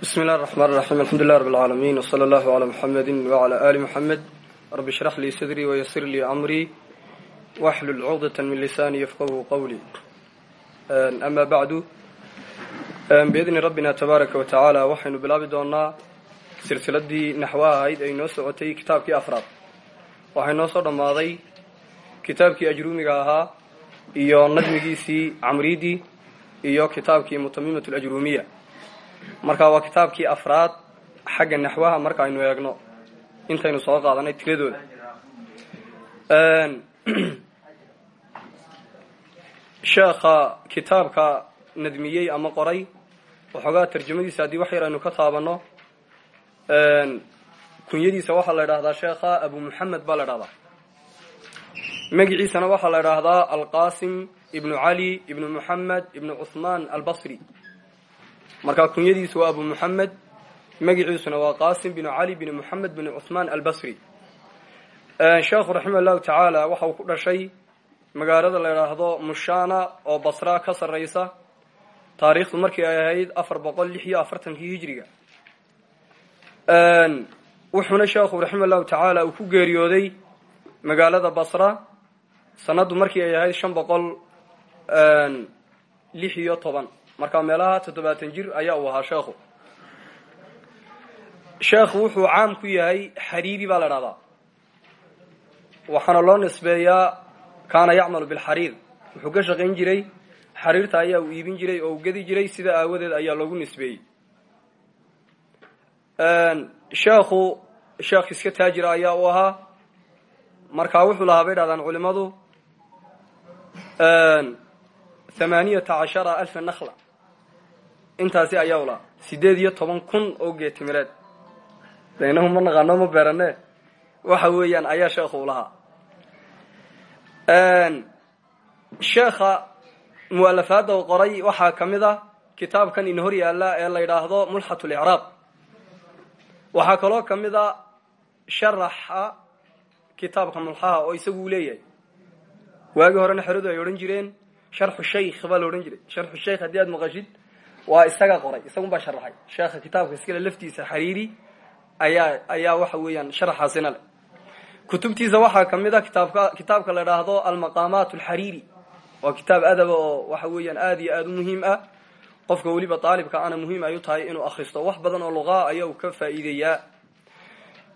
bismi illahi raxmaan raxiim alxamdulilah rab alcaalamiin wsala allahu calaa muxamedi wacala aali muxamed rabbi shrax lii sadrii wayasir lii amrii waxlul cuqdata min lisaani yafqahu qawlii ama bacdu biidni rabbina tabaaraka wa tacaala waxaynu bilaabi doonaa silsiladii naxwaha ahayd ay noo socotay kitaabkii afraad. Waxay noo soo dhammaaday kitaabkii ajruumiga ahaa iyo nadmigiisii camriidii iyo kitaabkii mutamimat alajruumiya marka waa kitaabkii afraad xagga naxwaha marka aynu eegno. Intaynu soo qaadanay tiradooda sheekha kitaabka nadmiyey ama qoray waxoogaa tarjamadiisa haddii wax yar aynu ka taabanno kunyadiisa waxaa la idhaahdaa sheekha abu muxamed baa la idhahdaa magiciisana waxaa la idhaahdaa alqasim ibnu cali ibnu muxamed ibnu cuhmaan albasri marka kunyadiisu waa abu muxamed magiciisuna waa qasim binu cali binu muxamed binu cuhmaan albasri. Sheekhu raximah llahu tacaala waxa uu ku dhashay magaalada la idhaahdo mushana oo basra ka sarraysa taariikhdu markii ay ahayd afar boqol lix iyo wuxuuna sheekhu raximah llahu tacaala uu ku geeriyooday magaalada basra sanaddu markii ay ahayd shan boqol lix marka meelaha toddobaatan jir ayaa uu ahaa sheekhu. Sheekhu wuxuu caam ku yahay xariiri baa la dhahdaa waxaana loo nisbeeyaa kaana yacmalu bilxariir wuxuu ka shaqayn jiray xariirta ayaa uu iibin jiray oo uu gedi jiray sida aawadeed ayaa loogu nisbeeyey. Sheekhu sheekh iska taajira ayaa uu ahaa. Markaa wuxuu lahaa bay dhahdaan culimadu thamaaniyata cashara alfa nakla intaasi ayaa ulaa sideed iyo toban kun oo geetimireed. Daynahu ma naqaano ma beerane. Waxa weeyaan ayaa sheekhu ulahaa sheekha mualafaadda u qoray waxaa ka mid a kitaabkan in hor yaalla ee la yidhaahdo mulxat licraab waxaa kaloo ka mid a sharaxa kitaabka mulxaha oo isagu uu leeyahay. Waagii horena xeradu ay odhan jireen sharxu shaykh baa la odhan jiray. Sharxu shaykh haddii aad maqashid waa isaga qoray isagun baa sharaxay sheekha kitaabka iskale laftiisa xariiri ayaa ayaa waxa weeyaan sharaxaasina leh. Kutubtiisa waxaa ka mid a kitaabka kitaabka la idhaahdo almaqaamaat alxariiri waa kitaab adaba oo waxa weeyaan aada iyo aada u muhiim ah. Qofka weliba daalibka ana muhiim ay u tahay inuu akhristo. Wax badan oo luqaa ayaa uu ka faa'iideeyaa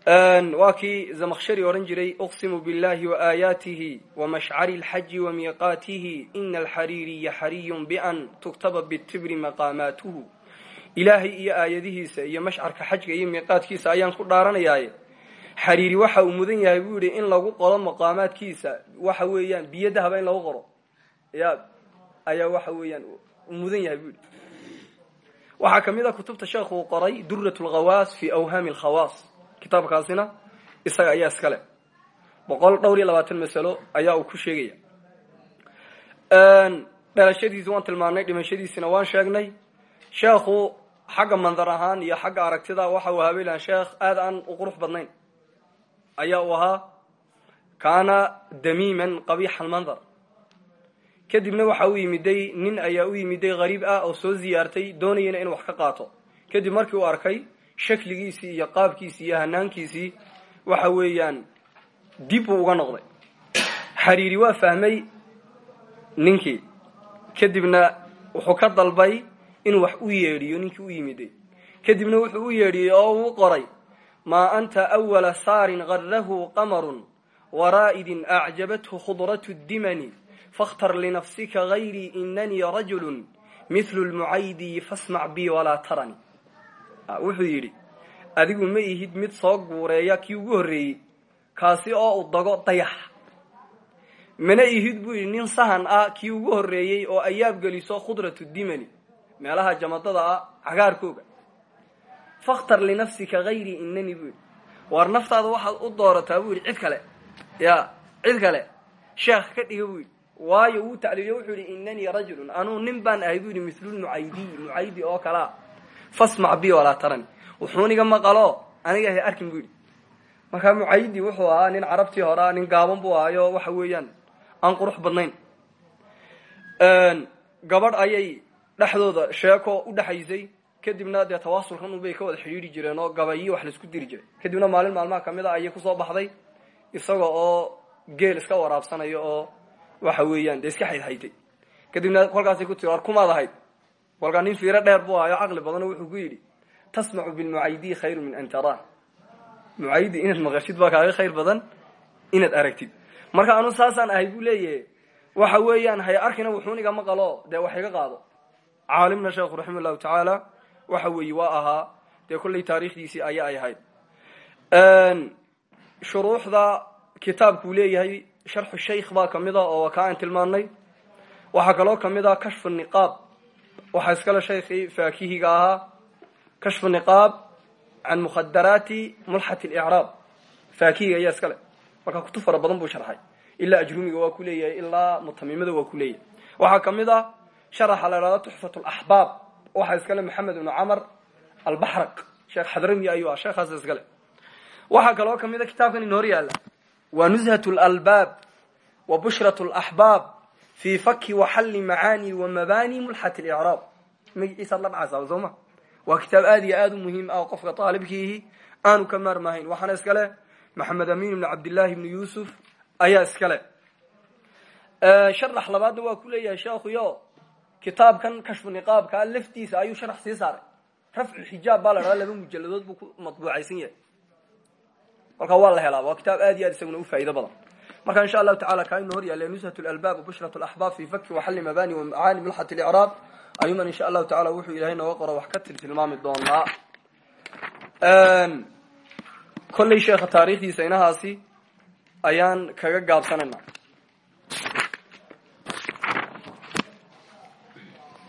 waa kii zamakshari odhan jiray uqsimu biاllahi waaayaatihi wamashcari اlxaji wamiiqaatihi ina alxariiriya xariyun bian tuktaba bitibri maqaamaatuhu. Ilaahay iyo aayadihiisa iyo mashcarka xajka iyo miiqaadkiisa ayaan ku dhaaranayaaye. Xariiri waxa uu mudan yahay buu yihi in lagu qoro maqaamaadkiisa waxa weeyaan biyo dahaba in lagu qoro. Ya ayaa waxa weeyaan mudan yahay buu waxaa ka mid a kutubta sheekhu qoray durat lkhawaas fi awhaami alkhawaas kitaabkaasina isaga ayaa iska leh boqol dhowr iyo labaatan masalo ayaa uu ku sheegaya. Dhalashadiisi waan tilmaanay dhimashadiisina waan sheegnay. Sheekhu xagga mandar ahaan iyo xagga aragtida waxa uu habeelan sheekh aad aan u qurux badnayn. Ayaa uu ahaa kaana damiiman qabiixa almandar kadibna waxa u yimiday nin ayaa u yimiday hariib ah oo soo ziyaartay doonayana inuu wax ka qaato. Kadib markii uu arkay shakligiisii iyo qaabkiisii iyo hanaankiisii waxa weeyaan dib uu uga noqday. Xariiri waa fahmay ninkii. Kadibna wuxuu ka dalbay inuu wax u yeedhiyo ninkii u yimiday. Kadibna wuxuu u yeedhiyey oo uu qoray maa anta awala saarin garahu qamarun waraa'idin acjabathu khudratu dimani fakhtar linafsika gayrii inanii rajulu mithlu lmucaydi fasmac bi walaa tarani wuxuu yidhi adigu ma ihid mid soo guureeya kii ugu horreeyey kaasi oo u dago dayax. Mana ihid buu yidhi nin sahan ah kii ugu horreeyey oo ayaab geliso khudratu dimani meelaha jamadada ah cagaarkooga. Fakhtar linafsika hayrii inani buu yidhi. Waar naftaada waxaad u doorataa buu yidhi cid kale. Ya cid kale. Sheekh ka dhiga buu yidhi. Waayo wuu tacliiliyo wuxuu yidhi inanii rajulun anuu nin baan ahay buu yidhi mislulmucaydiy mucaydi oo kalea fasmac bi walaa tarani. Wuxuuniga maqalo aniga ahay arkin buu yidhi. Markaa wuxuu ahaa nin carabtii horea nin gaaban buu ahaayo waxa weeyaan aan qurux badnayn. Gabadh ayay dhexdooda sheeko u dhexaysay kadibna dee tawaasulkan unbay ka wada xidhiiri jireen oo gabayo wax la isku diri jiray. Kadibna maalin maalmaha ka mid a ayay ku soo baxday isaga oo geel iska waraabsanayo oo waxa weeyaan dee iska haydhaytay kadibna kolkaasay ku tiri kumaad ahayd kolkaa nin fiiro dheer buu ahayo caqli badanoo wuxuu ku yidhi tasmacu bilmucaydi khayru min an taraa mucaydi inaad maqashid baa kaaga khayr badan inaad aragtid. Marka anu saasaan ahay buu leeyahay waxa weeyaan hay arkina wuxuun iga maqalo dee wax iga qaado. Caalimna sheekhu raxima llahu tacaala waxa weeye waa ahaa dee kollay taariikhdiisii aya ay ahayd. Shuruuxda kitaabkuu leeyahay sharxu shaykh baa ka mid a oo ka aan tilmaanay waxaa kaloo ka mid a kashfu niqaab waxaa iskale shaykhii faakihiga ahaa kashfu niqaab can mukhadaraati mulxat licraab faakihiga ayaa iskale. Marka kutub fara badan buu sharxay. Ilaa ajrumiga waa ku leeyahay ilaa mutamimada waa ku leeyahay. Waxaa ka mid a sharaxa la ihahdo tuxfat laxbaab waxaa iskale maxamed ibnu camar albaxraq. Sheekh xadrami ayuu ah sheekhaas iskale. Waxaa kaloo ka mid a kitaabkan inoor yaalla waa nuzhat lalbaab wa bushrat laxbaab fi faki waxalli macaani wa mabani mulxat licraab magaciisaad la dhacaysaa soo ma? Waa kitaab aad iyo aad u muhiim ah qofka aalibkiihi aanu ka maarmahayn. Waxaana iskale maxamed amin ibn cabdillahi ibnu yusuf ayaa iskale sharax labaadna waa ku leeyahay sheekhuyo kitaabkan kashfu niqaabkaa laftiisa ayuu sharax sii saaray. Rafcu xijaab baa la dhaha laba mujaladood buu ku matbuucaysan yahay. Markaa waa la helaa waa kitaab aad iyo aad u faa'ido badan marka insha allahu tacala kaa inu hor yaalla nushat lalbaab bushrat laxbaab fi faki waxalli mabani wa macaani mulxat licraab ayuuman insha allahu tacala wuxuu ilahay nooga qoro wax ka tiltilmaami doonaa. Kolley sheekha taariikhdiisa inahaasi ayaan kaga gaabsanayna.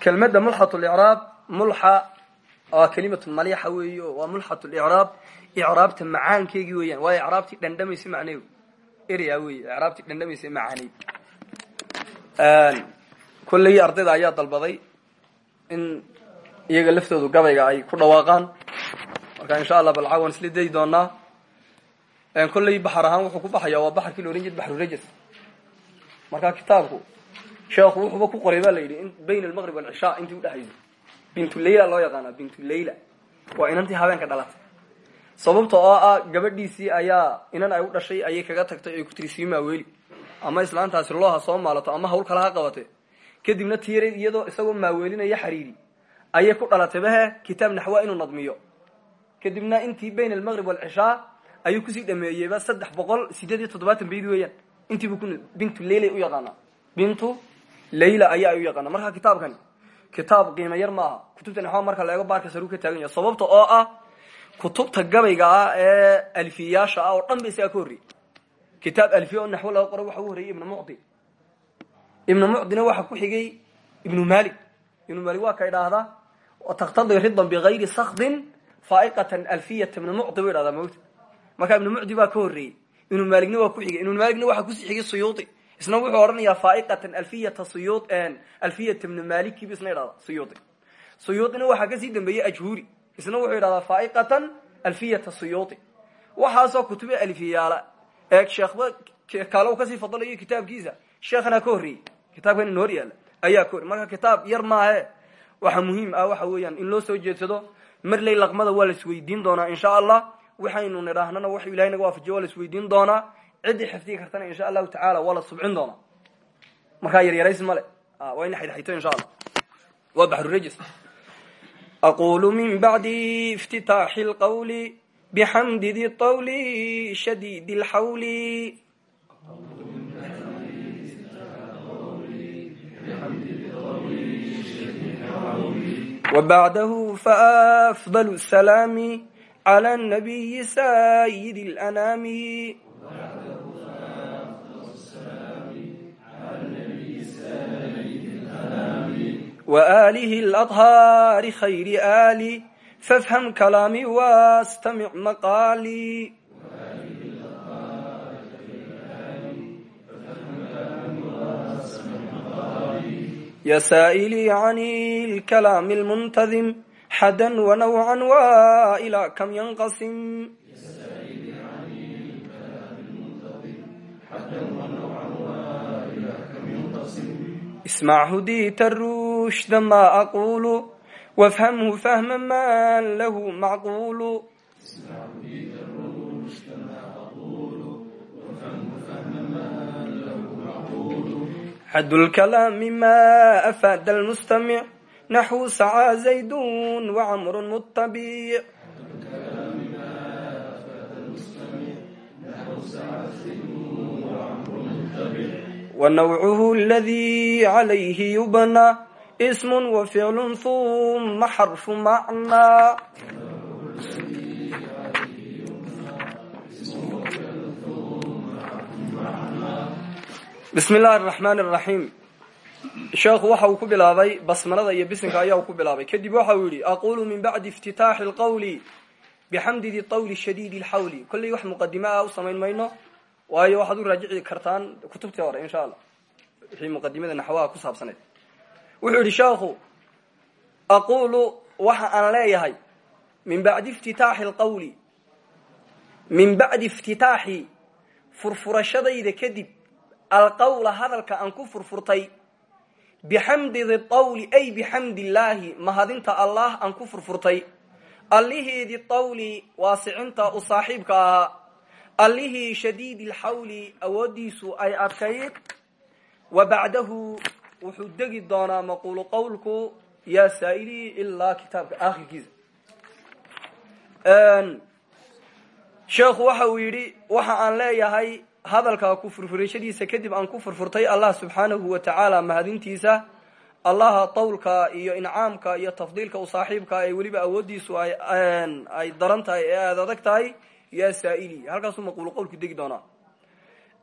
Kelmadda mulxat licraab mulxa waa kelimatu malixa weeyi o waa mulxat licraab icraabta macaankeegii weeyaan waa icraabtii dhandhamaysa macneedu erya wey icraabtii dhandhamaysa macaaneyd kolley ardayda ayaa dalbaday in iyaga laftoodu gabayga ay ku dhawaaqaan. Marka insha allah bal caawan isla dayi doonaa. Kolley baxar ahaan wuxuu ku baxaya waa baxarkii la ohan jira baxrurajas marka kitaabku sheekhu wuxuuba ku qoray ba la yidhi bayn almaqrib walcishaa intii udhexaysa bintu layla loo yaqaana bintu layla. Waa inantii habeenka dhalatay sababta oo ah gabadhiisii ayaa inan ay u dhashay ayay kaga tagtay ay ku tiri sii maaweeli ama islaantaasi looha soo maalato ama hawl kala ha qabate kadibna tiira iyadoo isagoo maaweelinaya xariiri. Ayay ku dhalatay bahe kitaab naxwa inuu nadmiyo. Kadibna intii bayn almaqrib walcishaa ayuu ku sii dhameeyeyba saddex boqol sideed iyo toddobaatan bayd weeyaan. Intiibu ku bintu layla u yaqaana. Bintu layla ayaa u yaqaana. Marka kitaabkani kitaab qiimo yar maaha. Kutubta naxwa marka la baarka saruu ka taagan yahay. Sababta oo ah kutubta gabayga ah ee alfiyaasha ah oo dhan ba isagaa ka horreyey kitaab alfiya oo naxwo laga qoray waxa u horreeyey ibnu mucdi ibnu mucdina waxa ku xigay ibnu malik ibnu malik waa ka idhaahdaa taktadi ridan bigayri sakdin faaiqatan alfiyata. Ibnu mucdi bu idhahdaa mawta marka ibnu mucdi baa ka horreeyey ibnu maligna waa ku xigay. Ibnu maligna waxa ku sii xigay suyuudi isna wuxuu odhanayaa faaiqatan alfiyata suyu alfiyata ibnu malikibu isna idhahda suyuudi suyuudina waxaa ka sii dambeeyey ajhuuri isna wuxuu idhahdaa faaiqatan alfiyata suyuudi waxaasoo kutuba alfiyaala. Ee sheekhba kaalow ka sii fadalayo kitaabkiisa. Sheekhana ka horreeyey kitaabkan ina hor yaalla. Ayaa ka horrey marka kitaab yar maahe waxa muhiim ah waxa weeyaan in loo soo jeedsado marley laqmada waa la isweydiin doonaa insha allah waxaynu nidhaahnana wax ilahay naga waafajiyo waa la isweydiin doonaa. Ciddii xifdigi kartana insha allahu tacala waa la subcin doonaa. Markaa yaryarays male waa ina xidxito insha allah waa baxrurajis aqulu min bacdi iftitaaxi lqawli bxamdi di طawli shadid اlxawli وبعده فأفضل السلام على النبي سيد الأنام وآله الأطهار خير آلي فافهم كلامي واستمع مقالي يا سائلي عن الكلام المنتظم حدا ونوعا وإلى كم ينقسم ismac hudiita ruushda maa aquulu wafhamhu fahma man lahu macquulu xadulkalaami ma afaada almustamic naxwu sacaa zaydun wacamrun mutabic ونوعه الذي عليه يبنى اسم وفعل ثم حرف معنى بسم الله الرحمن الرحيم sheekhu waxa uu ku bilaabay basmalada iyo bisinka ayaa uu ku bilaabay kadib waxa uu yihi aqulu min bacdi iftitaaxi lqawli bixamdi di tawli shadiidi lxawli kolley wax muqadime ah u samayn mayno waayo waxaad u raajici kartaan kutubtii hore insha allah wixii muqadimada naxwaha ku saabsaneed. Wuxuu yidhi sheekhu aqulu waxa aan leeyahay min bacdi iftitaaxi lqawli min bacdi iftitaaxi furfurashadayda kadib alqawla hadalka aan ku furfurtay bixamdi di tawli ay bixamdi mahadinta allah aan ku furfurtay allihii di tawli waasicinta u ahaa allihii shadiidi lxawli awooddiisu ay adkayd. Wa bacdahu wuxuu degi doonaa maquulu qowlku yaa saa'ilii ilaa kitaabka aakhirkiisa sheekhu waxa uu yidhi waxa aan leeyahay hadalka ku furfurashadiisa kadib aan ku furfurtay allah subxaanahu wa tacaala mahadintiisa allaha tawlka iyo incaamka iyo tafdiilka u saaxiibka ee weliba awooddiisu ay ay daran tahay ee aada adag tahay yaa saa'ili halkaasuu maquulu qowlku degi doonaa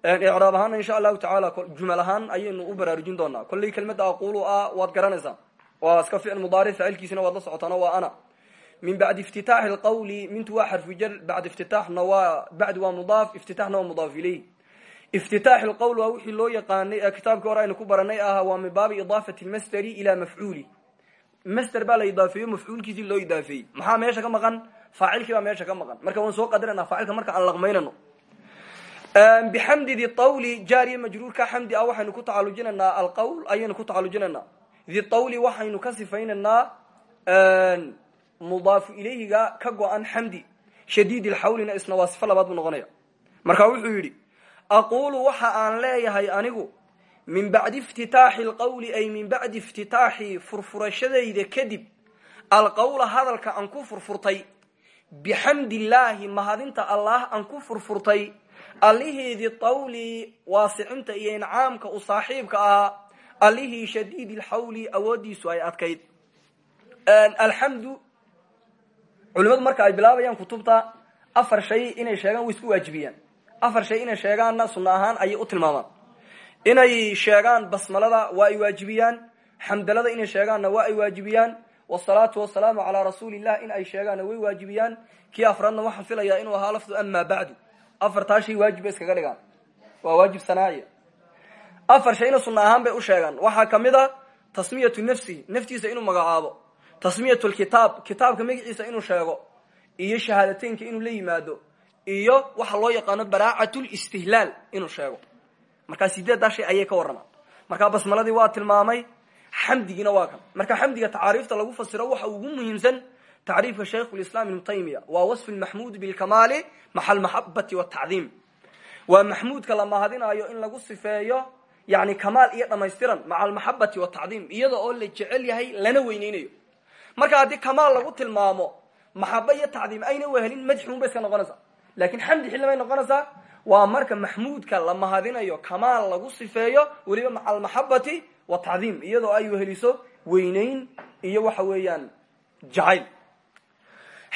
icraab ahaana insha allahu tacaala jumal ahaan ayaynu u baraarujin doonaa kolley kelmadda aqulu ah waad garanaysaa waa iska ficil mudaaric faacilkiisina waad la socotaana waa ana min bacdi iftitaaxi lqawli mintu waa xarfu jar bacd iftitaaxna waa bacdi waa mudaaf iftitaxna waa mudaaf ileyh iftitaax lqowl waa wixii loo yaqaanay ee hore aynu ku baranay ahaa waa min baabi idaafati lmasderi ilaa mafcuuli masder baa la idaafeeyo mafcuulkiisii loo idaafeeyey maxaa meesha ka maqan faacilkii baa meesha ka maqan. Marka waan soo qadarana faacilka marka aan laqmaynano bixamdi di tawli jaariya majruurka xamdi ah waxaynu ku tacalujinaynaa alqowl ayaynu ku tacalujinaynaa. Di tawli waxaynu ka sifaynaynaa mudaafu ilayhiga ka go-an xamdi shadiid isna waa sifo noqonaya. Marka wuxuu yidhi aqulu waxa aan leeyahay anigu min bacdi iftitaaxi lqawli ay min bacdi iftitaaxi furfurashadayda kadib alqawla hadalka aan ku furfurtay bixamdi illaahi mahadinta allah aan ku furfurtay. Allihiidi tawli waasicinta iyo incaamka u saaxiibka ahaa. Allihii shadiidi lxawli awooddiisu ay adkayd. Alxamdu culimadu marka ay bilaabayaan kutubta afar shay inay sheegaan way isku waajibiyaan. Afar shay inay sheegaanna sunno ahaan ayay u tilmaamaan. Inay sheegaan basmalada waa ay waajibiyaan. Xamdalada inay sheegaanna waa ay waajibiyaan wasalaatu wasalaamu calaa rasuulillah in ay sheegaanna way waajibiyaan kii afraadna waxaan filayaa inuu ahaa lafdu amaa bacdu afartaa shay waajib bay iskaga dhigaan waa waajib sanaaciya afar shayna sunno ahaan bay u sheegaan waxaa ka mid a tasmiyatu nafsihi naftiisa inuu magacaabo tasmiyatu lkitaab kitaabka magaciisa inuu sheego iyo shahaadateynka inuu la yimaado iyo waxa loo yaqaano baraacat listihlaal inuu sheego markaa sideeddaa shay ayay ka warramaan markaa basmaladii waa tilmaamay xamdigiina waa kan. Marka xamdiga tacaariifta lagu fasiro waxa ugu muhiimsan tacriifka shaykhulislaam ibnu taymiya. Waa wasfu lmaxmuud bilkamaali maxa almaxabati watacdiim waa maxmuudka la mahadinayo in lagu sifeeyo yani kamaal iyo dhamaystiran maca almaxabati watacdiim iyada oo la jecel yahay lana weyneynayo. Marka haddii kamaal lagu tilmaamo maxaba iyo tacdiim ayna wehelin madxuun bay iska noqonaysaa. Lakin xamdi xillimay noqonaysaa waa marka maxmuudka la mahadinayo kamaal lagu sifeeyo weliba maca almaxabati watacdiim iyadoo ay weheliso weyneyn iyo waxa weeyaan jacayl.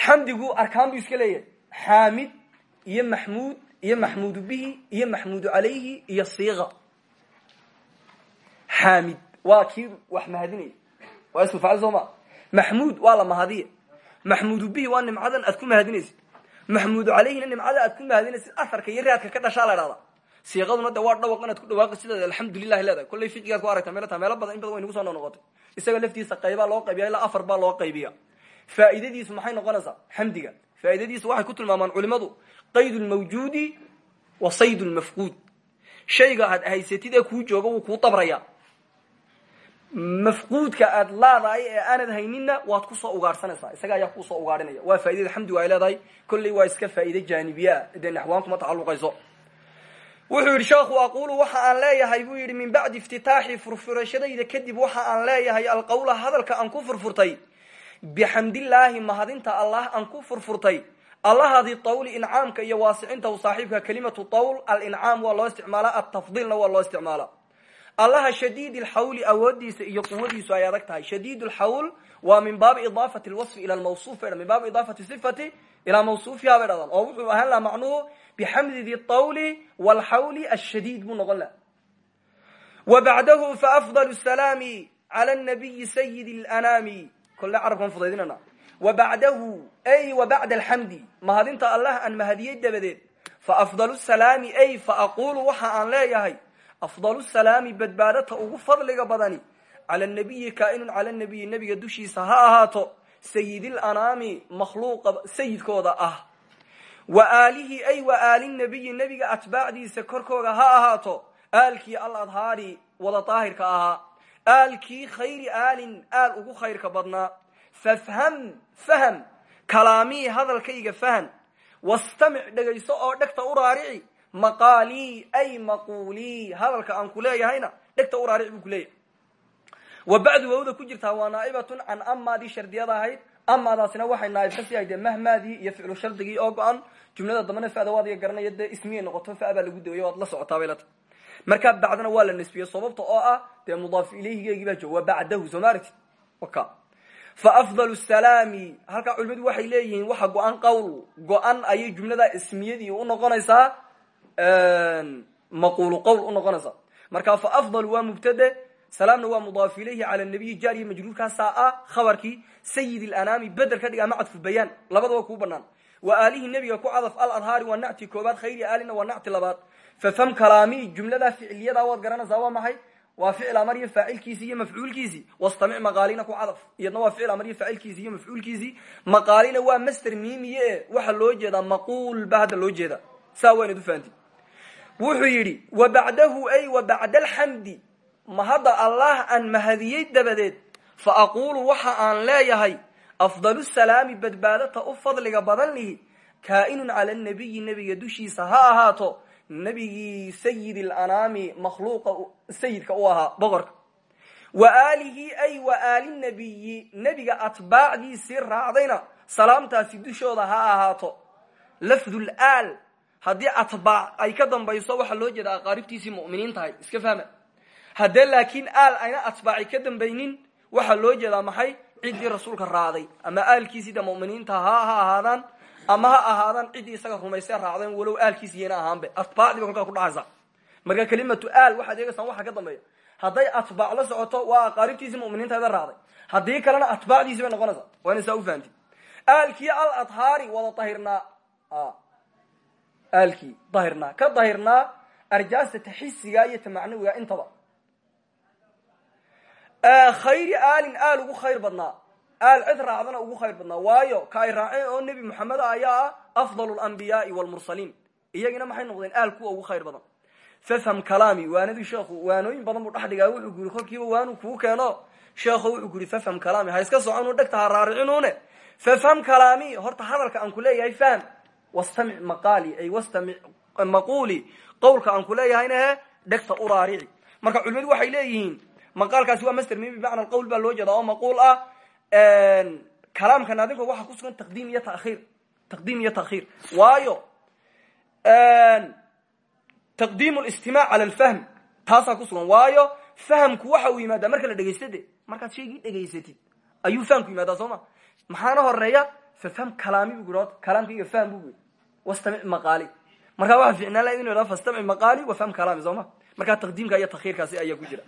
Xamdigu arkaan buu iska leeyahay. Xaamid iyo maxmuud iyo maxmuudu bihi iyo maxmuudu calayhi iyo siiqa xaamid waa kii wax mahadinaya. Waa ismu facil soo ma? Maxmuud waa la mahadiye. Maxmuudu bihi waa nimcadan aad ku mahadinaysid. Maxmuudu calayhina nimcada aad ku mahadinaysid. Aharka iyo raadka ka dhashaa la dhahdaa siiqaduna de waa dhawaq inaad ku dhawaaqi sideeda alxamdulilahi leedahay. Kollay fiqigaad ku aragta meelo badan in badan way nagu soo noqnoqotay. Isaga laftiisa qaybaa loo qaybiya ilaa afar baa loo qaybiya faa'iidadiisu maxay noqonaysaa xamdiga faa'iidadiisu waxay ku tilmaamaan culimadu qayd lmawjuudi wa sayd lmafquud shayga aad haysatid ee kuu jooga wuu kuu dabraya mafquudka aad laadahay ee aanad hayninna waad ku soo ugaadhsanaysaa isaga ayaa ku soo ugaadhinaya. Waa faaidada xamdigu ay leedahay. Kolley waa iska faa'iide jaanibiyaa. Dee naxwaan kuma tacaluqayso wuxuu yidhi sheekhu aqulu waxa aan leeyahay buu yidhi min bacdi iftitaaxi furfurashadayda kadib waxa aan leeyahay alqawla hadalka aan ku furfurtay. Bixamdillaahi mahadinta allah aan ku furfurtay. Allahadi tawli incaamka iyo waasicinta u saaxiibka kelimatu tawl alincaam waa loo isticmaala altafdiilna waa loo isticmaala. Allaha shadiid lxawli awoodiisa iyo quwadiisu ay adag tahay. Shadiid waa min baabi idaafati lwasfi ila lmawsuuf bay min baabi idaafati sifati ilaa mawsuufiha bay dhadaan oo wuxuu ahaan laha macnuhu bixamdi di tawli wlxawli ashadiid buu noqon laha wa bacdahu faafdal salaami cala nabiyi sayidi lanaami kole carabkaan fudaydinana. Wa bacdahu ay wa bacda alxamdi mahadinta allah aan mahadiyey dabadeed. Fa afdalu salaami ay fa aqulu waxa aan leeyahay. Afdalu salaami badbaadata ugu fadliga badani cala nabiyi kaainun cala nabiyi nebiga dushiisa ha ahaato sayidilanaami makhluuqa sayidkooda ah wa aalihi ay wa aali nabiyi nebiga atbaacdiisa korkooga ha ahaato aalkii al adhaari wada daahirka ahaa aalkii khayri aalin aal ugu khayrka badnaa fafham faham kalaamii hadalkayga fahan wastamic dhegayso oo dhegta u raarici maqaalii ay maquulii hadalka aan ku leeyahayna dhegta u raarici buu ku leeyahay wa bacdu wawda ku jirtaa waa naa'ibatun can amaadii shardiyada ahayd. Amaadaasina waxay naaib ka sii haydee mahmaadii iyo ficlu shardigii oo go-an. Jumlada dambana fada waad iga garanaya dee noqoto fa lagu dawaya waad la socotaa bay la tahay. Markaa waa la nisbiyey sababta oo ah dee mudaaf ilayhigeygii baa jooga waa bacdahu soo ma aragti waka. Fa afdal salaami halkaa culimadu waxay leeyihiin waxa go-an qowl go-an ayay jumlada ismiyadii unoqonaysaa maquulu qowl unoqonaysaa marka fa afdal waa mubtade salaamna waa mudaaf ilayhi cala nabiyi jaar iyo majruurkaasaa ah khabarkii sayid lanaami bedel ka dhig ama cadfu bayaan. Labadaba kuu banaan wa aalihi nebiga ku cadaf al adhaari waa nacti koobaad khayri aalina waa nacti labaad. Fafam kalaami jumlada ficiliyada waad garanaysaa waa maxay? Waa ficil amar iyo faacilkiisi iyo mafcuulkiisii wastamic maqaalina ku cadaf. Iyadna waa ficil amar iyo faacilkiisi iyo mafcuulkiisii maqaalina waa master miimiye e waxaa loo jeedaa maquul ba hadda loo jeeda saa waynad ufahanti wuxuu yidhi wa bacdahu ay wa bacda alxamdi ma hadda allah aan mahadiyey dabadeed fa aquulu waxa aan leeyahay afdalu salaami badbaadata u fadliga badan lihi kaa'inun cala nabiyi nebiga dushiisa ha ahaato nebigii sayid lanaami makhluuqa sayidka u ahaa boqorka. Wa aalihi ay wa aali nabiyi nebiga atbaacdiisii raacdayna salaamtaasi dushooda ha ahaato. Lafdul aal haddii atbaac ay ka dambayso waxaa loo jeeda aqaaribtiisii mu'miniin tahay iska fahma haddee laakiin aal ayna atbaaci ka dambaynin waxaa loo jeedaa maxay? Ciddii rasuulka raacday. Ama aalkiisii de muminiinta ha ha ahaadaan ama ha ahaadaan ciddii isaga rumaystee raacdeen walow aalkiisi yayna ahaanbe. Atbaacdii ba kolkaa kudhacaysa marka kelimatu aal waxaad eegaysaan waxa ka dambeeya. Hadday atbaac la socoto waa aqaaribtiisii muminiintaeda raacday. Haddii kalena atbaacdiisi bay noqonaysaa waa ina saa ufahamti aalkii al adhaari wada dahirnaa aalkii dahirnaa ka dahirnaa arjaasta taxisiga iyo ta macnawiga intaba khayri aalin aal ugu khayr badnaa. Aal cid raacdana ugu khayr badnaa. Waayo ka ay raaceen oo nebi moxamed ayaa ah afdal lambiyaai wlmursaliin iyagina maxay noqdeen? Aal kuwa ugu khayr badan. Fafham kalaami waanadii sheekhu. Waanooyin badan buu dhigaa wuxuu ku yiri kolkiiba waanu kuu keeno. Sheekho wuxuu ku yiri fafham kalaami ha iska soconu dhegta ha raaricinune fafham kalaami horta hadalka aan ku leeyahay fahm wastamic maqaali ay wastamic maquuli. Qowlka aan ku leeyahayna he u raarici. Marka culimadu waxay leeyihiin maqaalkaasi waa master mi bimacna qowl baa loo jeeda oo maquul ah. Kalaamka naadinka waxaa kusugan taqdiim iyo tahiir taqdiim iyo ta'khiir. Waayo taqdiim listimac cala alfahm taasaa kusugan waayo fahamku waxa uu yimaadaa marka la dhegaysta de markaad shaygii dhegaysatid ayuu fahamku yimaadaa soo ma? Maxaana horreeya fafham kalaami bu ui kalaamkayga fahm bu ui wastamic maqaali. Markaa waxa ficnaan laha inu fastamic maqaali wafham kalaami soo ma? Markaa taqdiimka iyo takhiirkaasi ayaa ku jira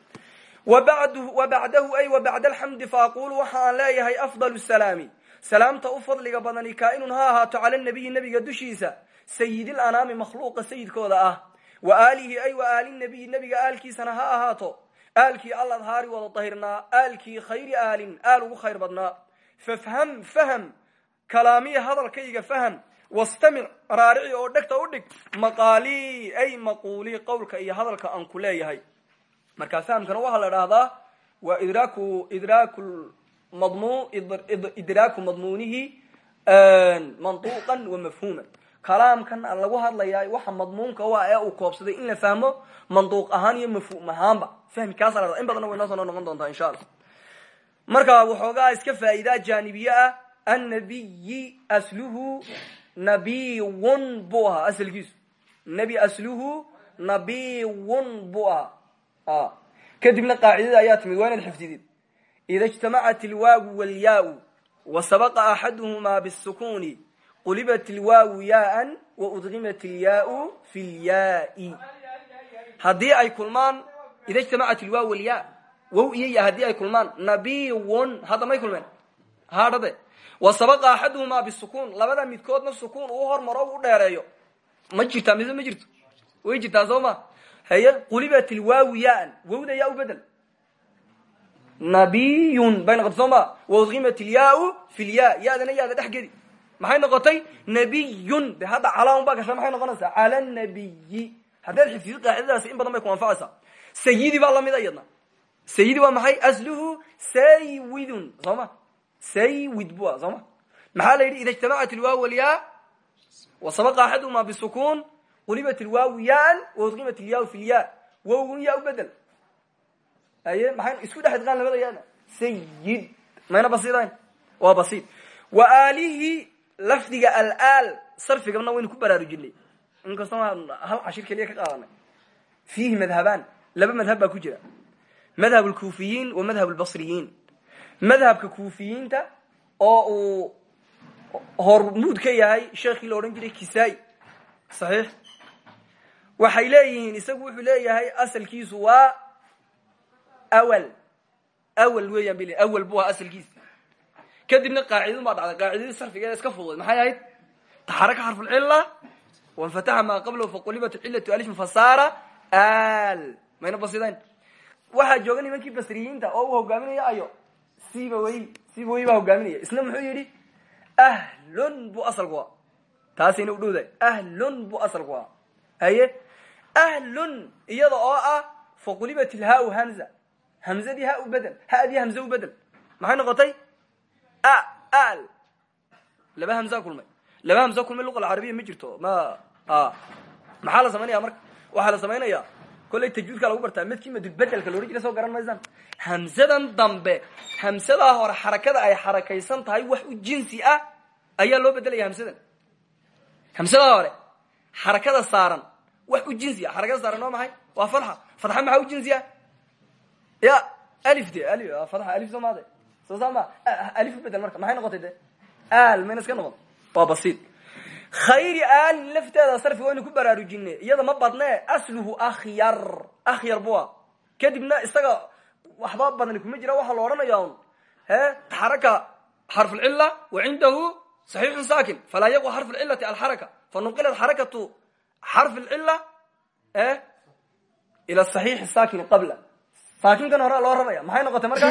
wa bacdahu ay wa bacda alxamdi faaqulu waxa aan leeyahay afdal salaami. Salaamta u fadliga badani kaainun ha ahaato cala nabiyi nebiga dushiisa. Sayid lanaami makhluuqa sayidkooda ah. Wa aalihi ay wa aali nabiyi nebiga aalkiisana ha ahaato. Aalkii al adhaari wada dahirnaa aalkii khayri aalin aal ugu khayr badnaa fafham fahm kalaamiya hadalkayga fahm wastamic raarici oo dhegta u dhig maqaalii ay maquulii qowlka iyo hadalka aan ku leeyahay markaa fahamkana waxaa la idhaahdaa waa idraaku idraaku madmu idraaku madmunihi mantuqan wa mafhuman kalaamkan lagu hadlayaa waxa madmuunka u ah ee koobsaday in la fahmo manduuq ahaan iyo mafhum ahaanba. Fahmi kaasa la in badanna way noqon doontaa insha allah marka waxoogaa iska faa'iidaa jaanibiye ah annabiyi asluhu nabiyun buu ahaa asalkiisu. Asluhu nabiyun buu kadibna qaacidada ayaa timid waa inaad xifdidid ida ijtamacat ilwaagu walyaau wa sabaqa axaduhumaa bisukuni qulibat ilwaawu yaaan wa udgimat ilyaau fi lyaai haddii ay kulmaan ida ijtamacat ilwaaw walyaa wow iyo ya haddii ay kulmaan nabiyun hadda may kulmeen. Hadhade wa sabaqa axaduhumaa bisukun labada midkoodna sukuun uu hormaro u dheereeyo. Ma jirtaa mise ma jirto? Way jirtaa soo haye qulibat ilwaawu yaan wowda yaa u bedel nabiyun bay noqotay soo ma waudgimat ilyaau fi lya yaadana yaada dhex gedi maxay noqotay nabiyun de hadda calaa un baa gasha maxay noqonaysaa cala nabiyi haddaad xifdido qaacidadaasi in badan bay ku anfacaysaa sayidi baa lamida iyadna sayidi waa maxay asluhu saywidun soo ma saywid bu soo ma maxaa la yidhi ida ijtamacat ilwaaw walyaa wa sabaqa axaduhumaa bisukun qulibat ilwaawu yaan waudgimat ilyaau fi lya wowgun yaa u bedel aye maxay isku dhex idqaan labada yaana sayid mayna basiidayn waa basiid wa aalihi lafdiga alaal sarfigana waynu ku baraarujinay inkastoo hal cashir keliya ka qaadanay fiihi madhabaan laba madhab baa ku jira madhab lkufiyiin wa madhab lbasriyiin madhabka kufiyiinta oo uu hormuud ka yahay sheekhii la odhan jiray kisai saxiix waxay leeyihiin isagu wuxuu leeyahay asalkiisu waa awal. Awal weeyaan bil awal bu ahaa asalkiisa kadibna qaacidun baa dhacday qaacidadii sarfigeeda iska fududay maxay ahayd? Taxaraka xarfulcila wanfataxa maa qablahu faqulibat cilatu alifin fasaara al mayna basidayn waxaa jooga nimankii basriyiinta oo uu hogaaminaya ayo. Siba wey siba wey baa hogaaminaya. Isna muxuu yidhi ahlun bu asalku a taasayna u dhowdahay ahlun bu asalku a haye ahlun iyada oo ah faqulibat ilhaau hamza hamzadii ha u bedel haddii hamze u bedel maxay noqotay al laba hamza kulmay laba hamza kulmay luqa alcarabiya ma jirto ma maxaa la samaynaya marka waxaa la samaynaya kollay tajwiidka lagu bartaa midkii madulbedelka loodhan jira soo garan maysaan hamsadan dambe hamsadaa hore xarakada ay xarakaysan tahay wax u jinsi ah ayaa loo bedelaya hamsadan hamsadaa hore xarakada saaran wax u jinsi xarakada saaran waa maxay? Waa fatxa fatxa maxaa u jinsi ah ya alif de fatxa alif soo maade. Soo saa ma alif u bedel marka. Maxay noqotay de? Al mayna iska noqon. Waa basiid khayri aalin lafteeda sarfi waynu ku baraarujinay iyada ma badne asluhu akhyar. Akhyar bua. Kadibna isaga waxba badani kuma jira. Waxaa la odhanaya un he taxaraka xarfu lcila wa cindahu saxiixun sakin falaa yaqu xarfu lcilati alxaraka. Fanuqilat xarakatu xarfi lcila e ila saxiixi sakini qabla saakinkan hore loo rabaya maxay noqotay marka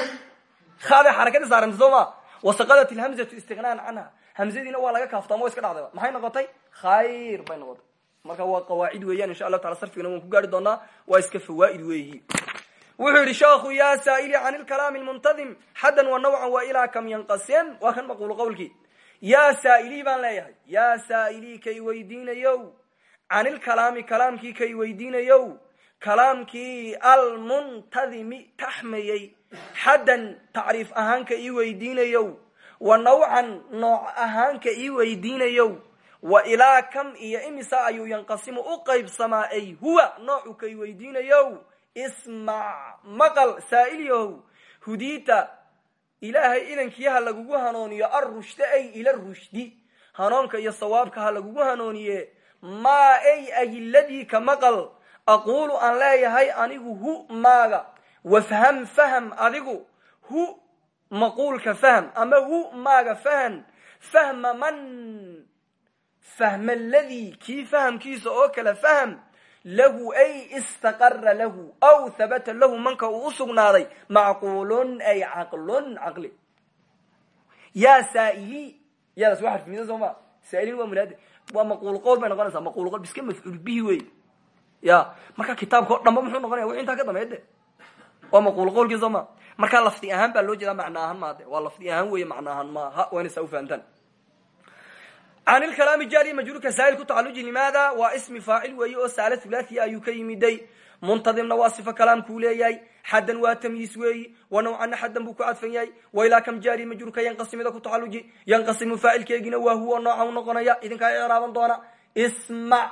kaaday xarakadii saaranta soo ma wasaqadat ilhamzatu istiqnaan canha hamzadiina waa laga kaaftaamo wa iska dhacdayba maxay noqotay khayr bay noqotay marka waa qawaacid weeyaan insha allahu taala sarfigana waan ku gaari doonaa waa iska fawaa'id weeyi wuxuu yidhi sheekhu ya saa'ili can ilkalaami lmuntadim xaddan wa nawcan wa ilaa kam yanqasem waa kan maquulu qowlkii yaa saa'ilii baan leeyahay yaa saa'ilii kay weydiinayow can ilkalaami kalaamkii kay weydiinayow kalaamkii almuntadimi taxmayey xaddan tacriif ahaanka ii weydiinayow wa nawcan nooc ahaanka ii weydiinayow wa ilaa kam iyo imisa ayuu yanqasimu u qaybsamaa ay huwa noocu kay weydiinayow ismac maqal saa'ilyahow hudiita ilaahay inankii ha lagugu hanooniyo arrushda ay ila rushdi hanoonka iyo sawaabka ha lagugu hanooniye maa ay ayiladii ka maqal aquulu aan leeyahay anigu hu maaga. Wafham faham adigu hu maquulka fahm ama hu maaga fahan. Fahma man fahma aladii kii fahamkiisa oo kale fahm lahu ay istaqara lahu aw habata lahu manka uu u sugnaaday. Macquulun ay caqlun caqli. Yaa saaili yaadaas waa xarfimida soo ma. Saailin waa maquul qowl bay noqonaysaa. Maquul qowl biska mafcuul bihi wey ya marka kitaabka o dhanba muxuu noqonaya wixii intaa ka dambeyd de waa maquul qowlkii soo ma. Markaa lafdi ahaan baa loo jeedaa macna ahaan maade waa lafdi ahaan weeye macna ahaan maaha. Waa inay saa ufahantaan can ilkalaami jaariya majruurka saa'il ku tacaluji limaada? Waa ismi faacil weeye oo saala hulaahiya ayuu ka yimiday. Muntadimna waa sifo kalaamkuu leeyahay xaddan waa tamyiis weeyi wa nawcana xaddan buu ku cadfan yahay wa ilaa kam jaariya majruurka yanqasimida ku tacaluji yanqasimu faacilkeegina waa huwa nooca u noqonaya idinkaa icraaban doona ismac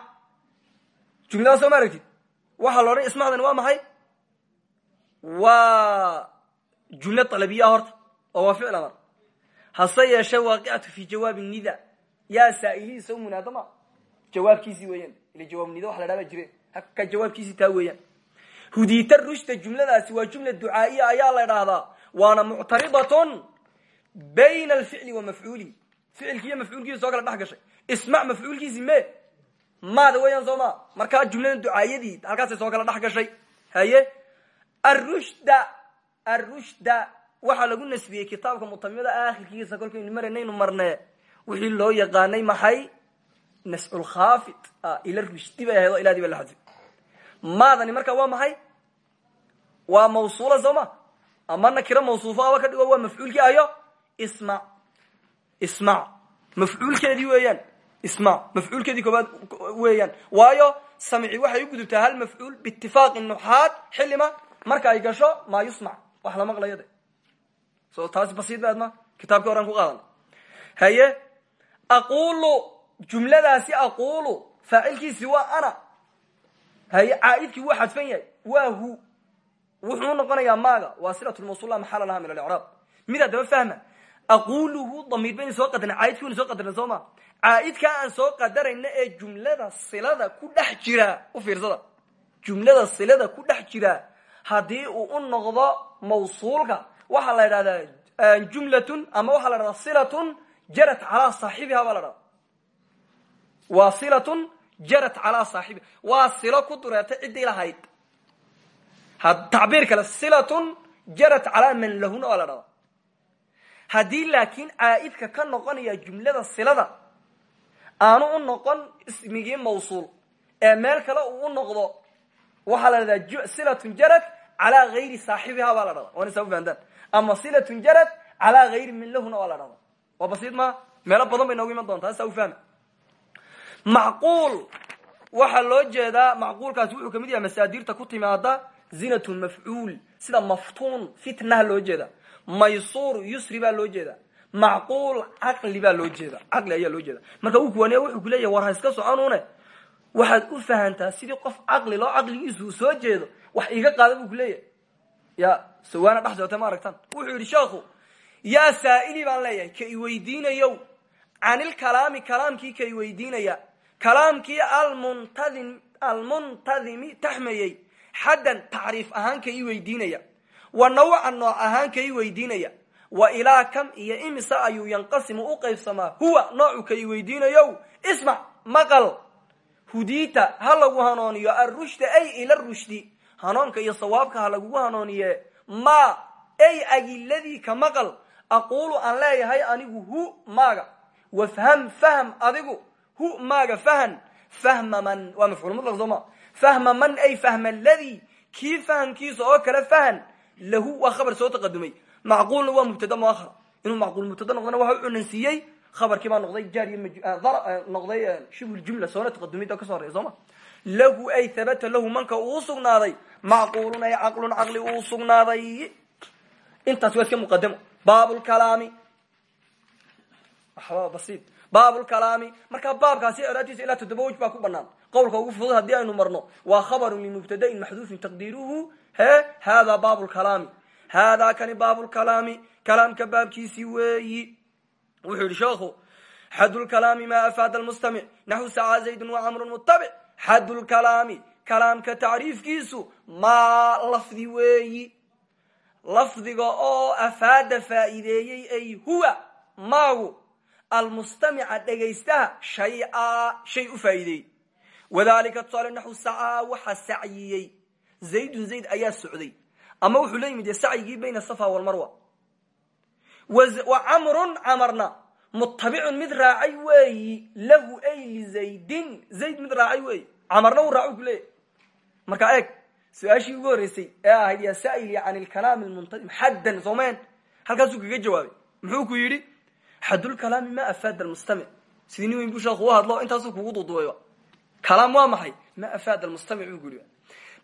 jumlada soo ma aragtid waxaa la odhan waa maxay waa jumla alabiya horta oo waa ficil amar hase yeeshee waaqicatu fi jawaabi nida yaa saa'ilihiisa u munaadama jawaabkiisii weeyaan jawaab nida wax la dhaha ba jire haka jawaabkiisii taa weeyaan hudiita rushda jumladaasi waa jumla ducaa'iya ayaa la idhaahdaa waana muctaridatun bayna alficli wa mafcuulihi ficilki iyo mafcuulkiisa soo kala dhex gashay ismac mafcuulkiisi me. Maada weeyaan soo ma. Markaa jumladan ducaayadii halkaasay soo kala dhex gashay haye? Arushda arushda waxaa lagu nasbiyey kitaabka mutamimada aakhirkiisa kolkaynu maranaynu marne wixii loo yaqaanay maxay? Nasculkhaafid ila rushdi bay ahayd oo ilaadii maadani marka waa maxay waa mawsuula soo ma? Ama nakiro mawsuufa aba ka dhigo waa mafcuulkii ayo ismac ismac mafcuulkeedii weeyaan. Ismac mafcuulkeedii koobaad weeyaan. Waayo samci waxay u gudubtaa hal mafcuul biitifaaqi nuxaad xilima marka ay gasho maa yusmac wax la maqlayo de. So taasi basiid ba adma kitaabkii horan ku qaadan. Haye aqulu jumladaasi aqulu faacilkiisi waa ana. Haye caaidkii wuu xadfan yahay. Waa wuxuu noqonayaa maaga. Waa silatulmawsula maxala laha min alicraab mid haddaba fahma. Aquluhu damiir baynu soo qadarna caaidki waynu soo qadarna soo ma? Caaidkaa aan soo qadarayna ee jumlada silada ku dhex jira u fiirsada jumlada silada ku dhex jira haddii uu u noqdo mawsuulka waxaa la idhahdaa jumlatun ama waxaa la dhahdaa silatun jarat calaa saaxibiha baa la dhahda waa silatun jarat calaa saaxibiha waa silo ku tacbiir kale silatun jarat calaa man lahuna waa la dhahda haddii laakiin ka noqonaya jumlada silada aanu u noqon ismigii mawsuul. Ee meel kale uu noqdo waxaa la dhahdaa silatun jarat calaa gayri saaxibiha baa la dhahda waana saa ama silatun jarat calaa gayri min lahuna waa la dhahda waa basiid ma meelo badan bay noogu iman doontaa saa loo jeedaa macquulkaasi wuxuu ka mid yahay masaadirta ku timaada zinatu mafcuul sida maftuun fitnaha loo jeeda. Maysuur yusri baa loo jeeda. Macquul caqli baa loo jeeda. Caqli ayaa loo jeeda. Marka uu kuwaniya wuxuu ku leeyahy war iska soconune waxaad u fahantaa sidii qof caqli loo caqligiisu soo jeedo wax iiga qaada buu kuleeyahay ya sawaana dhex ma aragtan wuxuu yidhi sheekhu yaa saa'ili baan leeyahay ka i weydiinayow. Canilkalaami kalaamkii ka i weydiinaya. Kalaamkii almuntadim almuntadimi taxmayey xaddan tacriif ahaan ka ii weydiinaya wa nawcan nooc ahaan ka ii weydiinaya wa ilaa kam iyo imise ayuu yanqasimu u qaybsamaa huwa noocu ka i weydiinayow ismac maqal hudiita ha lagu hanooniyo arrushda ay ila rushdi hanoonka iyo sawaabka ha lagugu hanooniye ma ay agiladii ka maqal aquulu aan leeyahay anigu hu maaga wafham fahm adigu hu maaga fahan fahma man waa mafcuul mutlaq fahma man ay fahma aladi kii fahamkiisa oo kale fahan lahu waa khabar soo taqadumay macquulna waa mubtada muahar inuu macquul mubtada noqdana waxa u cunansiiyey khabarkii baa noqday jaariy noqday shibhu jumla soona taqadumid oo ka soo horeya soo ma lahu ay habata lahu manka uu sugnaaday macquulun ay caqlun caqli uu sugnaaday intaas waa iska muqadamo baabulkalaami baabulkalaami markaa baabkaasi eraatiisa ilaa toddoba wej ku banaan qowlka ugu fudud haddii aynu marno waa khabarun limubtadain maxduufin taqdiiruhu he hada baabulkalaami haadaa kani baabulkalaami kalaamka baabkiisii weeyi. Wuxuu yihi sheekhu xadulkalaami ma afaada lmustamic naxu sacaa zaydun wacamrun mutabic xadulkalaami kalaamka tacriifkiisu maa lafdi weeyi. Lafdiga oo afaada faa'iideeyey ay huwa maagu almustamica dhegaystaha shaya shay u faa'iideeyey wadalika tusaale naxu sacaa waxa sacyiyey zaydun zayd ayaa socday ama wuxuu la yimid sacyigii bayna safa walmarwa wa camrun camarna mutabicun mid raacay weeyi lahu ay lizaydin zayd mid raacay weeyi camarna wuu raacu ku leeyahy marka eeg su'aashii ugu horreysay ee ahayd yaa sa'ili can ilkalaami lmuntadim xaddan jawaabay muxuu ku yidhi xadulkalaami ma afaada almustamic sidii nin weyn buu sheekhu u hadlo intaasuu kugu dudubayba kalaam waa maxay? Ma afaada almustamic ku yidhi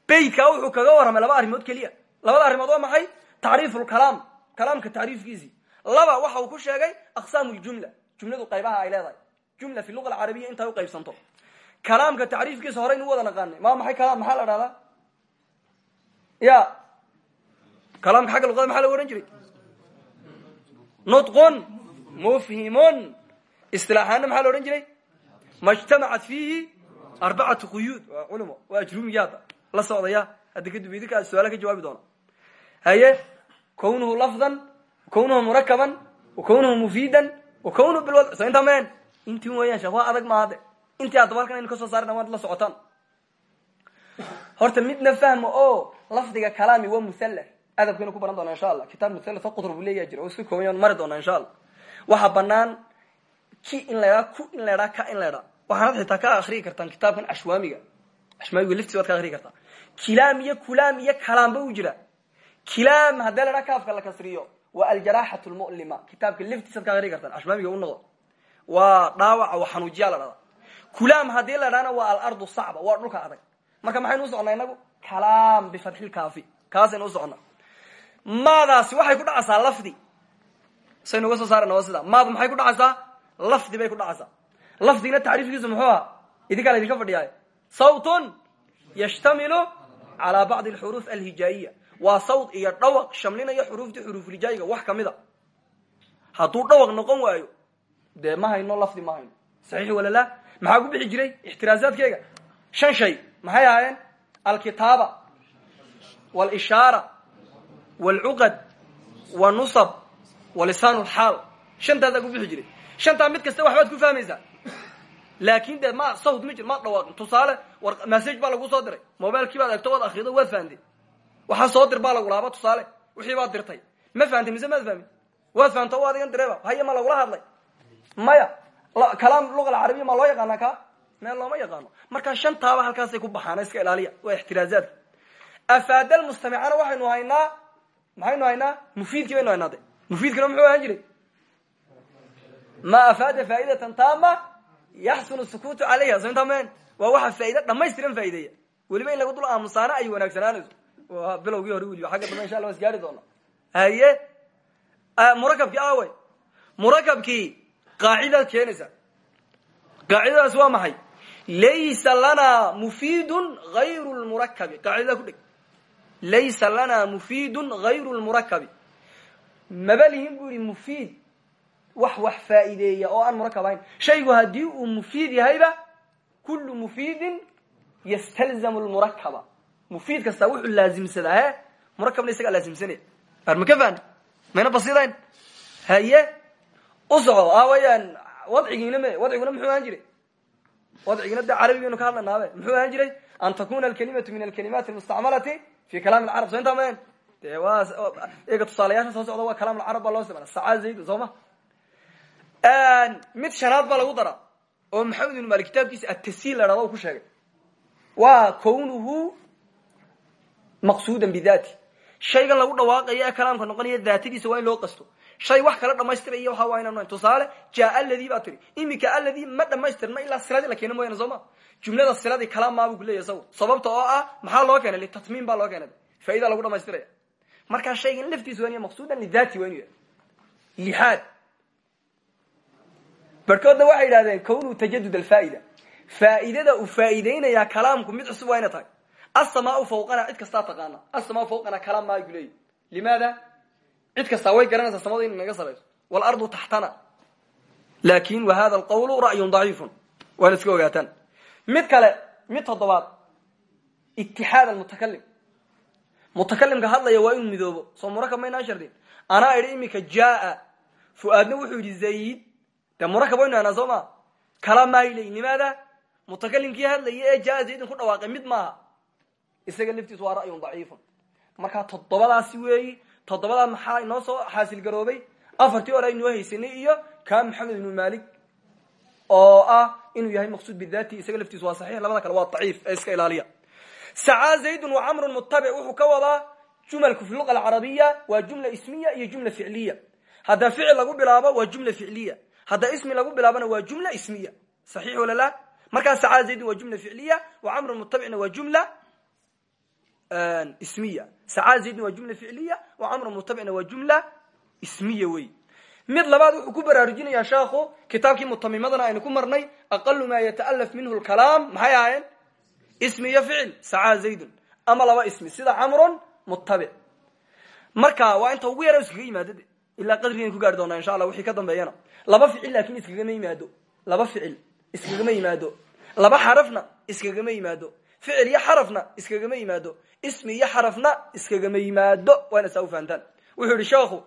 beytkaa wuxuu kaga warramay laba arrimood keliya. Labada arrimood waa maxay? Tacriifu lkalaam kalaamka tacriifkiisii laba waxa uu ku sheegay aqsaamu ljumla jumladu qaybaha ay leedahay. Jumla fi luga alcarabiya intay u qaybsanto. Kalaamka tacriifkiisa hore inu wada naqaanay. Ma maxay kalaam maxaa la dhahdaa ya. Kalaamka xagga luqada maxaa lagu odhan jiray? Nutqun mufhimun istilaaxaana maxaa la odhan jiray majtamacat fiihi arbacatu quyuud waa culimo waa ajrumiyaada la socdaya hadda kadib idinkaa su'aala ka jawaabi doona haye kownuhu lafdan kownuhu murakaban wa kownuhu mufiidan wa kownuhu bilwad so intaa meen intii weeyaan sheekh waa adag maade intii adaba halkan aynu ka soo saarina waad la socotaan horta midna fahma oo lafdiga kalaami waa muhallah adabkaynu ku baran doona insha allah kitaab muhallah o qutr buu leeyaha jira oo iska kooban mari doona insha allah waxaa banaan ki in la ku in la ka in la waxaanad xitaa ka akriyi kartaan kitaabkan ashwaamiga. Ashwaamiga liftiis waad ka akriyi kartaa kilaam iyo kulaam iyo kalaamba u jira. Kilaam haddii la idhaa kaafka la kasriyo waa aljaraxat lmu'lima kitaabka liftiisaad ka akriyi kartaan ashwaamiga u noqdo waa dhaawaca wa xanuujiya la dhahdaa. Kulaam haddii la idhaana waa alardu sacba waa dhulka adag. Marka maxaynu usoconnaa inagu? Kalaam bifatxilkaafi kaasaynu usoconnaa maadaasi waxay ku dhacaysaa lafdi saynu uga soo saarana waa sida. Maadu maxay ku dhacaysaa? Lafdi bay ku dhacaysaa. Lafdigna tacriifkiisu muxuu ahaa? Idinkaa la idinka fadhiyaay. Sawtun yashtamilu calaa bacdi alxuruuf alhijaayiya waa sawt iyo dhawaq shamlinaya xuruuftii xuruufulhijaayiga wax ka mid a hadduu dhawaq noqon waayo dee ma hayno lafdi ma hayno. Saxiix walala maxaa ku bixi jiray ixtiraasaadkeyga shan shay. Maxay ahaayeen? Alkitaaba walishaara walcuqad wanusab walisaan lxaal shantaasaa ku bixi jiray. Shantaa mid kasta waxbaad ku fahmaysaa. Laakin dee ma sawt ma jir ma dhawaaqin tusaale war message baa lagu soo diray. Mobilekii baad egto waad akrido waad fahamtay waxaa soo dir baa lagu laaba tusaale wixii baad dirtay. Ma fahamtay mise maad fahmin? Waad fahamta o adigan direba haya ma lagula hadlay. Maya kalaam luga alcarabiya ma loo yaqaana ka meel looma yaqaano. Markaa shantaaba halkaasay ku baxaana iska ilaaliya. Waa ixtiraazaadka afaadal mustamicana waxaynu haynaa maxaynu haynaa? Mufiidkii baynu haynaa de mufiidkina muxuu ahaan jiray ma afaada faa'idatan taama yaxsunu sukuutu calayha so intaa men waa waxa faa'ido dhamaystiran faa'ideeya weliba in laga dul aamusaana ay wanaagsanaanayso waa bilowgii hore weliba xagga dambe insha allah was gaari doona haye murakabkii awe murakabkii qaacidaad keenaysa qaacidadaas waa maxay laysa lana mufidun hayru lmurakabi qaacidada ku dheg laysa lana mufidun hayru lmurakabi mabalihin bu yihi mufiid? Wax wax faa'iideeya oo aan murakab ahayn shaygu haddii uu mufiid yahayba kullu mufiidin yastalzamu lmurakaba mufiid kastaa wuxuu laazimsadaa he murakabna isagaa laazimsanaya ar ma ka fahni mayna basidayn haye u soco. A wayaan wadcigiina me wadciguna muxuu ahaan jiray? Wadcigina dee carabigaynu ka hadlanaabe muxuu ahaan jiray? An takuna alkalimatu min alkalimaati almustacmalati fi kalaam alcarab. So intaa maen de waa ega tusaalayaasha soo socda waa kalaam alcarab baa loo isticmaala saca zayd soo ma? Mid shanaad baa lagu daraa oo maxamed ibnu malik kitaabkiisa atasiil la dhahdo ku sheegay. Waa kownuhu maqsuudan bidati shaygan lagu dhawaaqayo ee kalaamka noqonaya daatadiisa waa in loo qasto. Shay wax kala dhamaystiraya waxa waa inaan tusaale jaa aladii baa tiri imika aladii ma dhamaystirna ilaa siladii la keena mooyaane soo ma? Jumlada siladii kalaam maabu kuleyahy saw sababta oo ah maxaa loo keenay? Litatmiim baa loo keenay. Faaida lagu dhamaystiraya markaa shaygan laftiisa waa inu maqsuudan lidati waa inu yahay lixaad barhkoodna waxay yidhahdeen kownuhu tajadud alfaa'ida faa'iideynayaa kalaamku mid cusub waa ina tahay asamaau fawqana cid kastaa taqaana asamaau fawqana kalaam maa gu leeyi limaada cid way garanaysaa samadu ina naga sarayso waalardu taxtana laakiin wa hada alqawlu ra'yun daciifun waana iska ogaataan mid kale mid toddobaad itixaad almutakalim mutakalimka hadlaya waa inuu midoobo. Soo murakab maynaa shardin. Anaa idhi imika jaa fu'aadna wuxuu yidhi zayd. De murakab waynu haynaa soo maa kala maayiley limaada mutakalimkii hadlaya ee jaa zaydin ku dhawaaqay mid maaha. Isaga laftiisu waa ra'yun daciifun. Markaa toddobadaasi weeyi toddobadaa maxaa inoo soo xaasil garoobay? Afartii hore aynoo haysanay iyo ka maxamed ibnu malik oo ah inuu yahay maqsuud bidati isaga laftiisu waa saxiix labada kale waa daciif iska ilaaliya sacaa zaydun wa camrun mutabic wuxuu ka wadaa jumalku fi luqa alcarabiya waa jumla ismiya iyo jumla ficliya hadda ficil lagu bilaabo waa jumla ficliya hadda ismi lagu bilaabona waa jumla ismiya saxiix wala la markaa sacaa zaydun waa jumla ficliya wa camrun mutabicna waa jumla ismiya sacaa zaydun waa jumla ficliya wa camrun mutabicna waa jumla ismiya wey mid labaad wuxuu ku baraarujinaya sheekhu kitaabkii mutamimadana aynu ku marnay aqalu ma yata'alaf minhu lkalaam maxay ahaayeen ismi iyo ficil sacaa zaydun. Ama laba ismi sida camrun mutabic marka waa inta ugu yara iskaga yimaado de ilaa qadrigan ku gaari doonaa insha allah wixii ka dambeeyana. Laba ficil laakin iskagama yimaado. Laba ficil iskagama yimaado. Laba xarafna iskagama yimaado. Ficil iyo xarafna iskagama yimaado. Ismi iyo xarafna iskagama yimaado. Waa ina saa ufahantaan wuxuu yihi sheekhu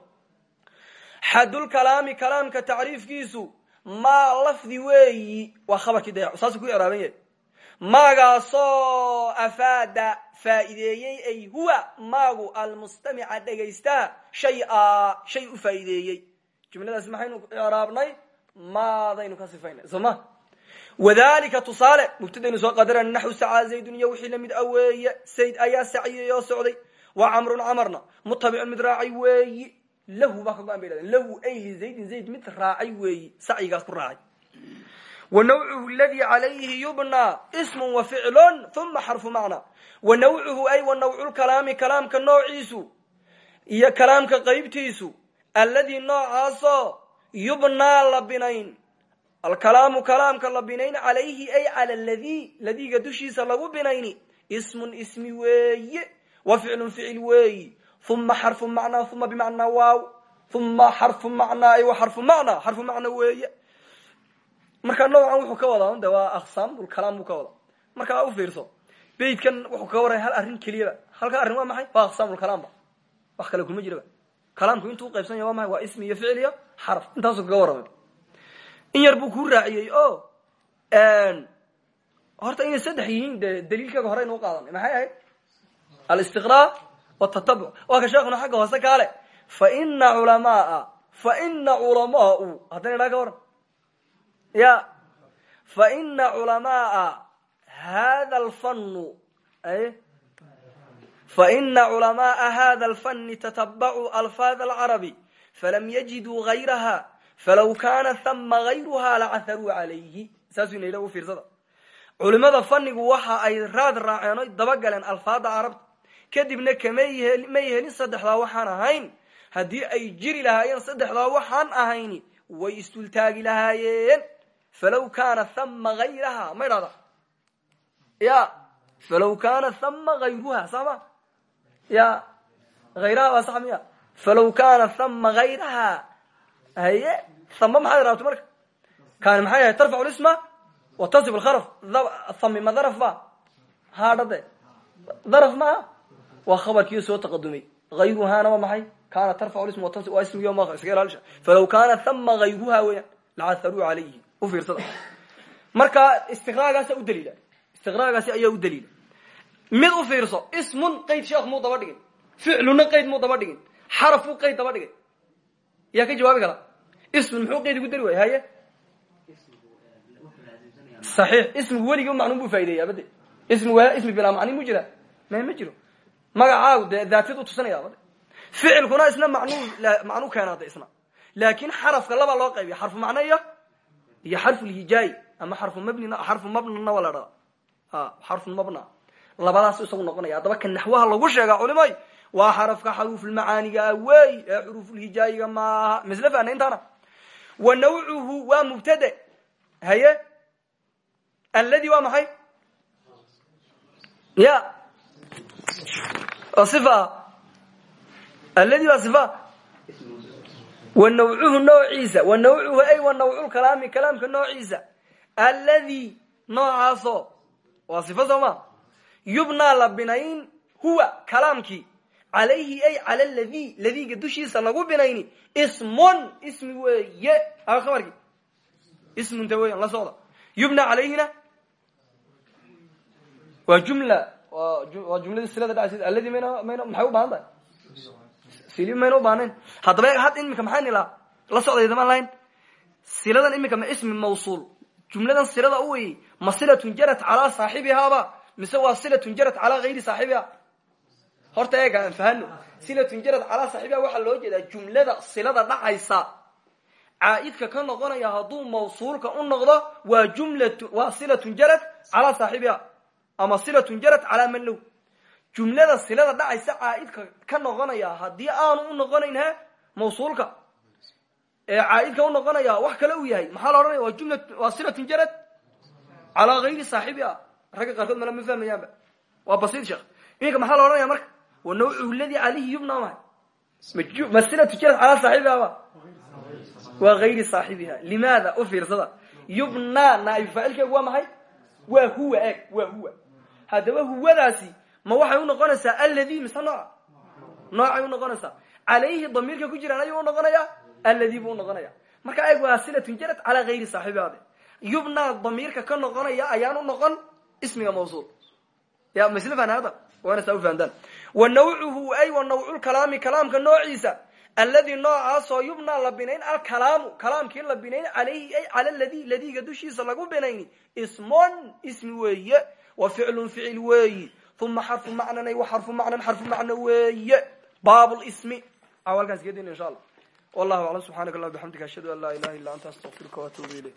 xadulkalaami kalaamka tacriifkiisu maa lafdi weeyi. Waa khabarkii dayac. Saasuu ku eraaban yahay maagaasoo afaada faa'ideeyey ay huwa maagu almustamica dhegaystaha shay-a shay u faa'ideeyey. Jumladaas maxaynu icraabnay maadaynu ka sifaynay. Soo ma? Wadalika tusaale mubtadaynu soo qadarana naxu sacaa zaydun iyo la mid a weeye. Sayd ayaa saciyey oo socday. Wa camrun camarna mutabicun mid raacay weeyi. Lahu baa ka go-an bay lahu ay lizaydin zayd mid raacay weeyi. Sacyigaas ku raacay wa nawcuhu aladi calayhi yubnaa ismun wa ficlun uma xarfu macna wa nawcuhu ay wa nawculkalaami kalaamka noociisu iyo kalaamka qaybtiisu alladii noocaasoo yubnaa la binayn alkalaamu kalaamka la binayn calayhi ay cala ladii ladiga dushiisa lagu binayni ismun ismi weeye wa ficlun ficil weeyi uma xarfu macnaa uma bimacnaa waaw uma xarfu macnaa ay wa xarfu macnaa xarfu macna weeye marka noocan wuxuu ka wadaa de waa aqsaamulkalaam buu ka wadaa. Markaa u fiirso beytkan wuxuu kaga warraya hal arrin keliyaba. Halka arrin waa maxay? Waa aqsaamulkalaamba wax kale kuma jiraba. Kalaamku intuu uqaybsan yahy waa maxay? Waa ismi iyo ficil iyo xaraf. Intaasuu kaga warramay. In yar buu kuu raaciyey o horta inay saddex yihiin de daliilkeega hore aynu uqaadanay maxay ahayd? Alistiqraa watatabuc waa ka sheekuna xagga hoose kaale fa ina culamaaa fa ina culamaau haddana idhaa ka waran ya fa ina culamaaa hada alfannu fa ina culamaaa hada alfanni tatabacuu alfaad alcarabi falam yajiduu gayraha falaw kaana hama gayruha lacaharuu calayhi saasuu ina yidha fiirsada. Fannigu waxa ay raad raaceen oy dabagaleen alfaada carabta kadibna kamay may helin saddexdaa waxaan ahayn. Haddii ay jiri lahaayeen saddexdaa waxaan ahayni way isdultaagi lahaayeen falaw kaana hama gayraha ma idhahda ya falaw kaana hama gayruha sama ya hayraha waa sax miya falaw kaana hama gayraha haye hama maxaad rabta marka kaani maxay ahay tarfacu lisma wa tasib alkharaf hami ma daraf ba haadhade daraf maaha waa khabarkii soo taqadumay hayruhaana waa maxay kaana tarfacu ism waa ismigi ma iska ilaalisha falaw kaana hama hayruha weeyaan lacaharuu calayhi u fiirsada. Marka istiqraagaasa u daliila. Istiqraagaasi ayaa u daliila. Mid u fiirso ismun qayd sheekh muu daba dhigin. Ficluna qayd muu daba dhigin. Xarafuu qayd daba dhigay yaa ka jawaabi kara? Ismun muxuu qayd ugu dari waaya haye? Saxiix. Ismigu weligii macnun buu faa'ideeya abade ismigu ismi bilaa macnin mu jira? Ma ma jiro. Magacaagu dee daatid u tusinaya abade ficilkuna isna macnu macnu keenaada isna. Laakin xarafka labaa loo qaybiya xarfu macno iyo iyo xarfulhijaayi ama xarfu mabnina xarfu mabnana waa la dhadaa a xarfu mabna. Labadaas isagu noqonaya. Haddaba ka naxwaha lagu sheegaa culimay waa xarafka xaruufulmacaaniga wey ee xuruufulhijaayiga maaha. Misle fana intaana? Wa nawcuhu waa mubtade. Haye? Aladi waa maxay? Ya. Ifa aladi waa ifa wa nawcuhu noociisa wa nawcuhu ay wa nawculkalaami kalaamka noociisa aladi noocaasoo waa sifa soo ma? Yubnaa la binayn huwa kalaamkii. Calayhi ay cala ladi ladiga dushiisa lagu binayni. Ismun ismi weeye. A khabarkii ismunta weyan la socda. Yubna calayhina? Waa jumla waa jumladii silada dhacaysa aladi mayna mayna maxay u baahan tahay sili mayna u baahnayn haddaba had imika maxaa nilaa la socdaydama lahayn? Siladan imika ma ismi mawsuul. Jumladan silada u weyey ma jarat calaa saaxibihaaba mise waa silatun jarad calaa hayri saaxibiha? Horta eega aan silatun jarad calaa saaxibiha waxaa loo jeedaa jumlada silada dhacaysa. Caaidka ka noqonaya hadduu mawsuulka u noqdo waa jumlatu waa jarad calaa saaxibiha ama silatun jarad calaa man jumlada silada dhacaysa caaidka ka noqonaya haddii aanu u noqonayn he mawsuulka. Ee caaidka unoqonaya wax kale uu yahay maxaa la odhanaya waa jumla waa silatun jarad calaa hayri saaxibiha. Ragga qaarkood mala ma fahmayaanba. Waa basiid sheekh. Iminka maxaa la odhanaya marka? Wa nawcuhu ladi calayhi yubna mahay. Ma silatu jarad calaa saaxibiha ba? Waa hayri saaxibiha. Limaada? U fiirsada. Yubna naaib faacilkeegu waa maxay waa huwa eeg. Waa huwa. Haddaba huwadaasi ma waxay unoqonaysaa aladi mise nooca noocay unoqonaysaa calayhi damiirka ku jiraan ayuu unoqonaya aladi buu unoqonaya marka eeg waa silatun jarad calaa hayri saaxibihaade yubna damiirka ka noqonaya ayaan u noqon ismiga mawsuul. Ya masl hadda waana saa u fahamtaan wa nawcuhu ay wa nawculkalaami kalaamka noociisa. Aladi noocaasoo yubna la binayn alkalaamu kalaamkii la alayhi ay cala ladi ladiga dushiisa lagu binayni. Ismon ismi weeye. Wa ficlun ficil weeyi uma xarfu macnan wa xarfu macnan xarfu macno weeye. Baab lismi awalkaas gedin insha allah. Wallahu aclam subxanak allah bxamdika ashhadu an laa ilaha illa anta astaqfiruka waatuubu ilayk